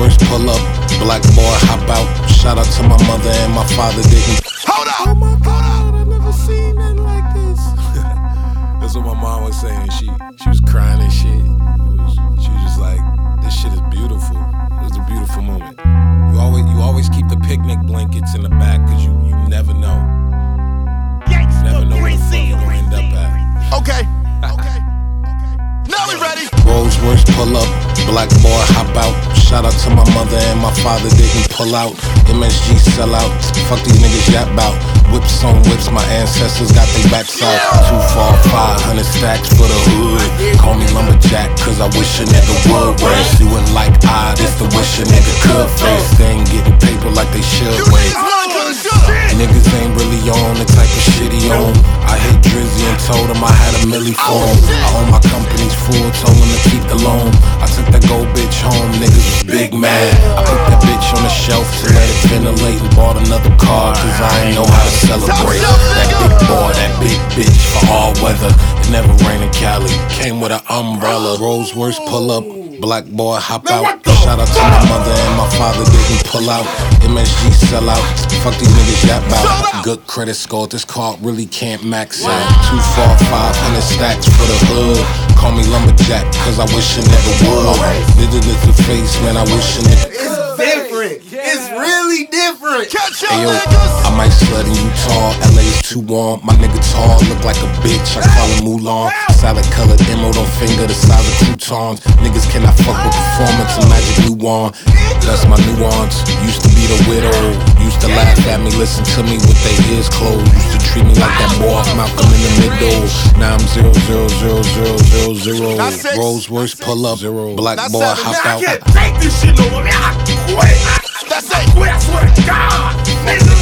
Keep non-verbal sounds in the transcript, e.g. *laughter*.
Royce pull up, black boy hop out. Shout out to my mother and my father didn't. Hold up! Oh my god, I never seen nothing like this. *laughs* That's what my mom was saying. She she was crying and shit. Was, she was just like, this shit is beautiful. It was a beautiful moment. You always you always keep the picnic blankets in the back because you you never know. You never know where the fuck you gonna end up at. Okay, okay, okay. Now we ready. Rolls Royce pull up, black boy hop out. Shout out to my mother and my father didn't pull out. MSG sell out, fuck these niggas yap bout. Whips on whips, my ancestors got their backs out. Four, five hundred stacks for the hood. Call me lumberjack, cause I wish a nigga would. Whereas you would like I, this the wish a nigga could face. They ain't getting paper like they told him I had a milli for him. I own my company's full, told him to keep the loan. I took that gold bitch home, niggas was big mad. I put that bitch on the shelf to let it ventilate and bought another car, cause I ain't know how to celebrate. That big boy, that big bitch for all weather. It never rained in Cali, came with an umbrella. Rolls Royce pull up. Black boy hop out. Shout out to my mother and my father didn't pull out. MSG sell out. Fuck these niggas that out. Good credit score, this card really can't max out. Two, four, five hundred stacks for the hood. Call me lumberjack, cause I wish a nigga would. Nigga is the face, man, I wish a nigga. It's different. It's really different. Catch your Hey yo, niggas. I might slut in Utah, LA's too warm. My nigga tall, look like a bitch, I call him Mulan. Salad colored emerald on finger, the size of croutons. Niggas cannot fuck with performance, a magic new. That's my nuance. Used to be the widow, used to laugh at me, listen to me with their ears closed. Used to treat me like that boy Malcolm in the middle. Now I'm zero zero zero zero zero zero. Rolls Royce pull up, zero. Black boy hop out. I can't take this shit no more. I quit. That's it. quit. I swear to God.